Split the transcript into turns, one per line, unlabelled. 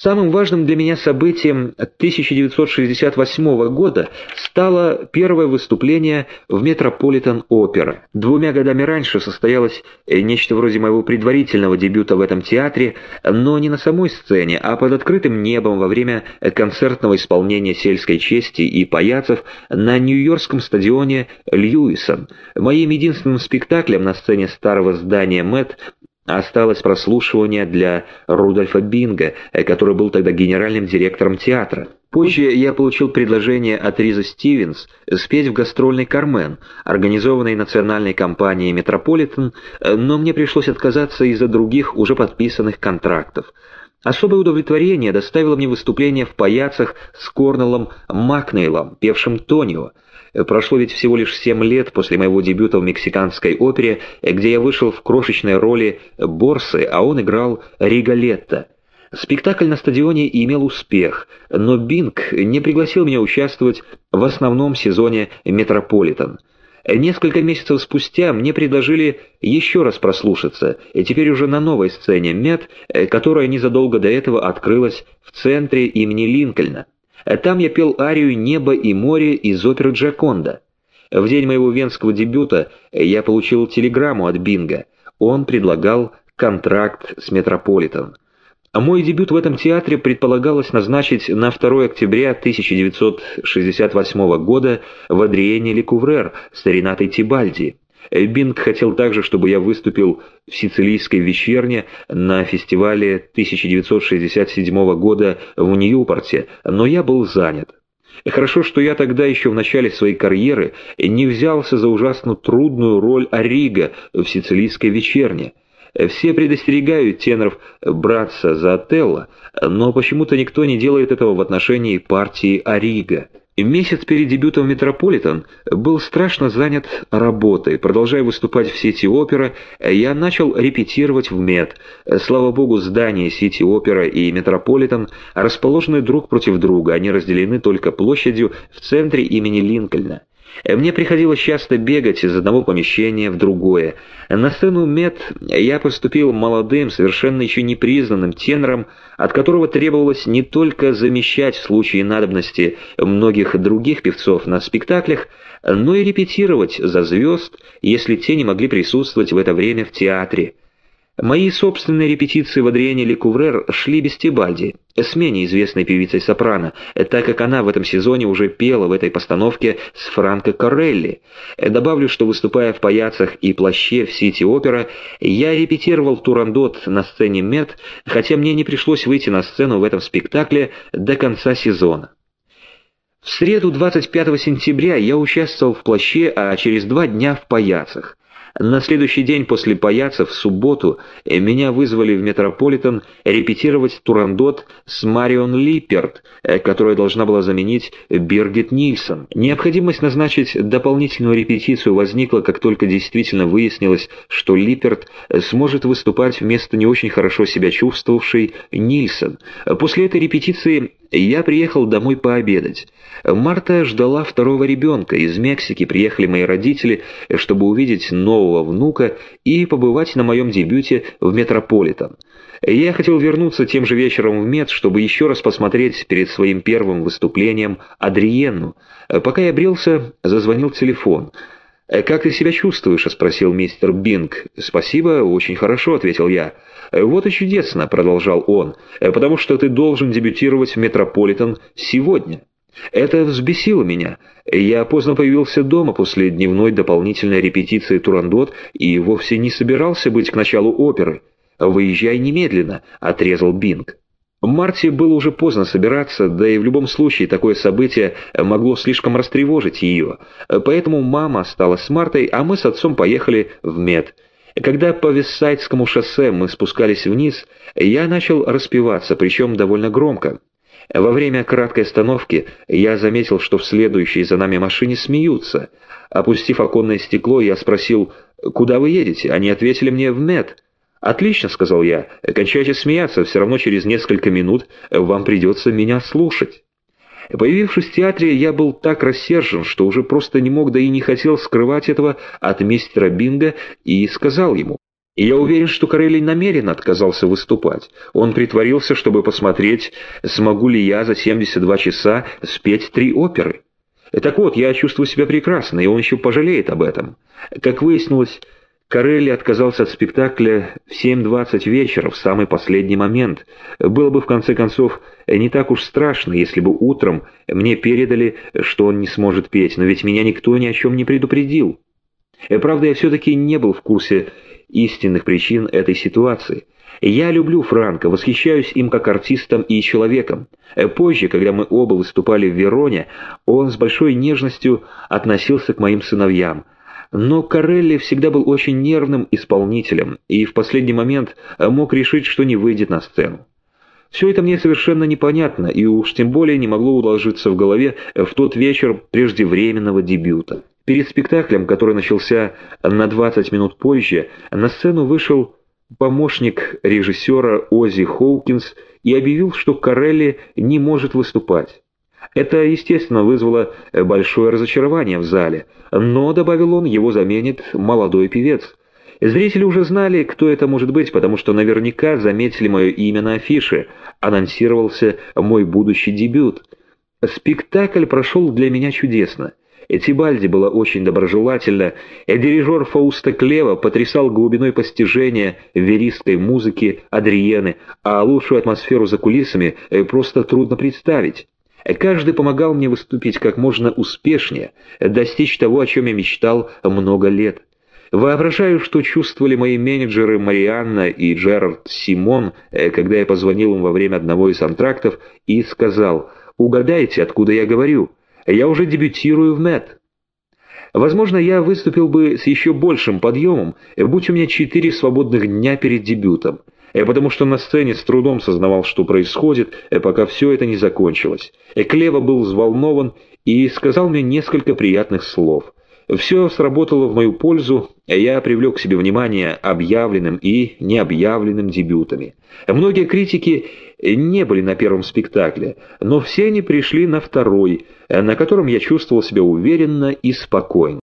Самым важным для меня событием 1968 года стало первое выступление в Метрополитен-опера. Двумя годами раньше состоялось э, нечто вроде моего предварительного дебюта в этом театре, но не на самой сцене, а под открытым небом во время концертного исполнения сельской чести и паяцев на Нью-Йоркском стадионе Льюисон. Моим единственным спектаклем на сцене старого здания Мэтт Осталось прослушивание для Рудольфа Бинга, э, который был тогда генеральным директором театра. Позже я получил предложение от Риза Стивенс спеть в гастрольный «Кармен», организованной национальной компанией «Метрополитен», э, но мне пришлось отказаться из-за других уже подписанных контрактов. Особое удовлетворение доставило мне выступление в «Паяцах» с Корнеллом Макнейлом, певшим «Тонио», Прошло ведь всего лишь семь лет после моего дебюта в мексиканской опере, где я вышел в крошечной роли Борсы, а он играл Риголетто. Спектакль на стадионе имел успех, но Бинг не пригласил меня участвовать в основном сезоне «Метрополитен». Несколько месяцев спустя мне предложили еще раз прослушаться, и теперь уже на новой сцене «Мет», которая незадолго до этого открылась в центре имени Линкольна. Там я пел арию «Небо и море» из оперы Джаконда. В день моего венского дебюта я получил телеграмму от Бинга. Он предлагал контракт с Метрополитен. Мой дебют в этом театре предполагалось назначить на 2 октября 1968 года в Адриене Лекуврер с Тибальди. Бинг хотел также, чтобы я выступил в сицилийской вечерне на фестивале 1967 года в Ньюпорте, но я был занят. Хорошо, что я тогда еще в начале своей карьеры не взялся за ужасно трудную роль Арриго в сицилийской вечерне. Все предостерегают теноров браться за Отелло, но почему-то никто не делает этого в отношении партии Арриго. Месяц перед дебютом «Метрополитен» был страшно занят работой. Продолжая выступать в Сити-Опера, я начал репетировать в Мет. Слава богу, здания Сити-Опера и «Метрополитен» расположены друг против друга, они разделены только площадью в центре имени Линкольна. Мне приходилось часто бегать из одного помещения в другое. На сцену МЕД я поступил молодым, совершенно еще непризнанным тенором, от которого требовалось не только замещать в случае надобности многих других певцов на спектаклях, но и репетировать за звезд, если те не могли присутствовать в это время в театре. Мои собственные репетиции в Адриане Лекуврер шли без Тибальди, с менее известной певицей сопрано, так как она в этом сезоне уже пела в этой постановке с Франко Коррелли. Добавлю, что выступая в паяцах и плаще в Сити-Опера, я репетировал турандот на сцене Мет, хотя мне не пришлось выйти на сцену в этом спектакле до конца сезона. В среду 25 сентября я участвовал в плаще, а через два дня в паяцах. На следующий день после паяцев, в субботу, меня вызвали в Метрополитен репетировать турандот с Марион Липперт, э, которая должна была заменить Биргит Нильсон. Необходимость назначить дополнительную репетицию возникла, как только действительно выяснилось, что Липперт сможет выступать вместо не очень хорошо себя чувствовавшей Нильсон. После этой репетиции я приехал домой пообедать. Марта ждала второго ребенка. Из Мексики приехали мои родители, чтобы увидеть нового внука и побывать на моем дебюте в Метрополитен. Я хотел вернуться тем же вечером в Мет, чтобы еще раз посмотреть перед своим первым выступлением Адриенну. Пока я брился, зазвонил телефон. «Как ты себя чувствуешь?» — спросил мистер Бинг. «Спасибо, очень хорошо», — ответил я. «Вот и чудесно», — продолжал он, — «потому что ты должен дебютировать в Метрополитен сегодня». Это взбесило меня. Я поздно появился дома после дневной дополнительной репетиции «Турандот» и вовсе не собирался быть к началу оперы. «Выезжай немедленно», — отрезал Бинг. Марти было уже поздно собираться, да и в любом случае такое событие могло слишком растревожить ее. Поэтому мама осталась с Мартой, а мы с отцом поехали в мед. Когда по Виссайдскому шоссе мы спускались вниз, я начал распеваться, причем довольно громко. Во время краткой остановки я заметил, что в следующей за нами машине смеются. Опустив оконное стекло, я спросил, «Куда вы едете?» Они ответили мне, «В мед». «Отлично», — сказал я, — «кончайте смеяться, все равно через несколько минут вам придется меня слушать». Появившись в театре, я был так рассержен, что уже просто не мог, да и не хотел скрывать этого от мистера Бинга, и сказал ему, И я уверен, что Карелли намеренно отказался выступать. Он притворился, чтобы посмотреть, смогу ли я за 72 часа спеть три оперы. Так вот, я чувствую себя прекрасно, и он еще пожалеет об этом. Как выяснилось, Карелли отказался от спектакля в 7.20 вечера, в самый последний момент. Было бы, в конце концов, не так уж страшно, если бы утром мне передали, что он не сможет петь, но ведь меня никто ни о чем не предупредил. Правда, я все-таки не был в курсе истинных причин этой ситуации. Я люблю Франка, восхищаюсь им как артистом и человеком. Позже, когда мы оба выступали в Вероне, он с большой нежностью относился к моим сыновьям. Но Карелли всегда был очень нервным исполнителем и в последний момент мог решить, что не выйдет на сцену. Все это мне совершенно непонятно, и уж тем более не могло уложиться в голове в тот вечер преждевременного дебюта. Перед спектаклем, который начался на 20 минут позже, на сцену вышел помощник режиссера Ози Хоукинс и объявил, что Карелли не может выступать. Это, естественно, вызвало большое разочарование в зале, но, добавил он, его заменит молодой певец. Зрители уже знали, кто это может быть, потому что наверняка заметили мое имя на афише, анонсировался мой будущий дебют. Спектакль прошел для меня чудесно. Этибальди была очень доброжелательна, и дирижер Фауста Клева потрясал глубиной постижения веристской музыки Адриены, а лучшую атмосферу за кулисами э, просто трудно представить. Каждый помогал мне выступить как можно успешнее, достичь того, о чем я мечтал много лет. Воображаю, что чувствовали мои менеджеры Марианна и Джерард Симон, э, когда я позвонил им во время одного из антрактов и сказал «Угадайте, откуда я говорю?» Я уже дебютирую в МЭТ. Возможно, я выступил бы с еще большим подъемом, будь у меня четыре свободных дня перед дебютом, э, потому что на сцене с трудом сознавал, что происходит, э, пока все это не закончилось. Э, Клева был взволнован и сказал мне несколько приятных слов. Все сработало в мою пользу, я привлек к себе внимание объявленным и необъявленным дебютами. Многие критики не были на первом спектакле, но все они пришли на второй, на котором я чувствовал себя уверенно и спокойно.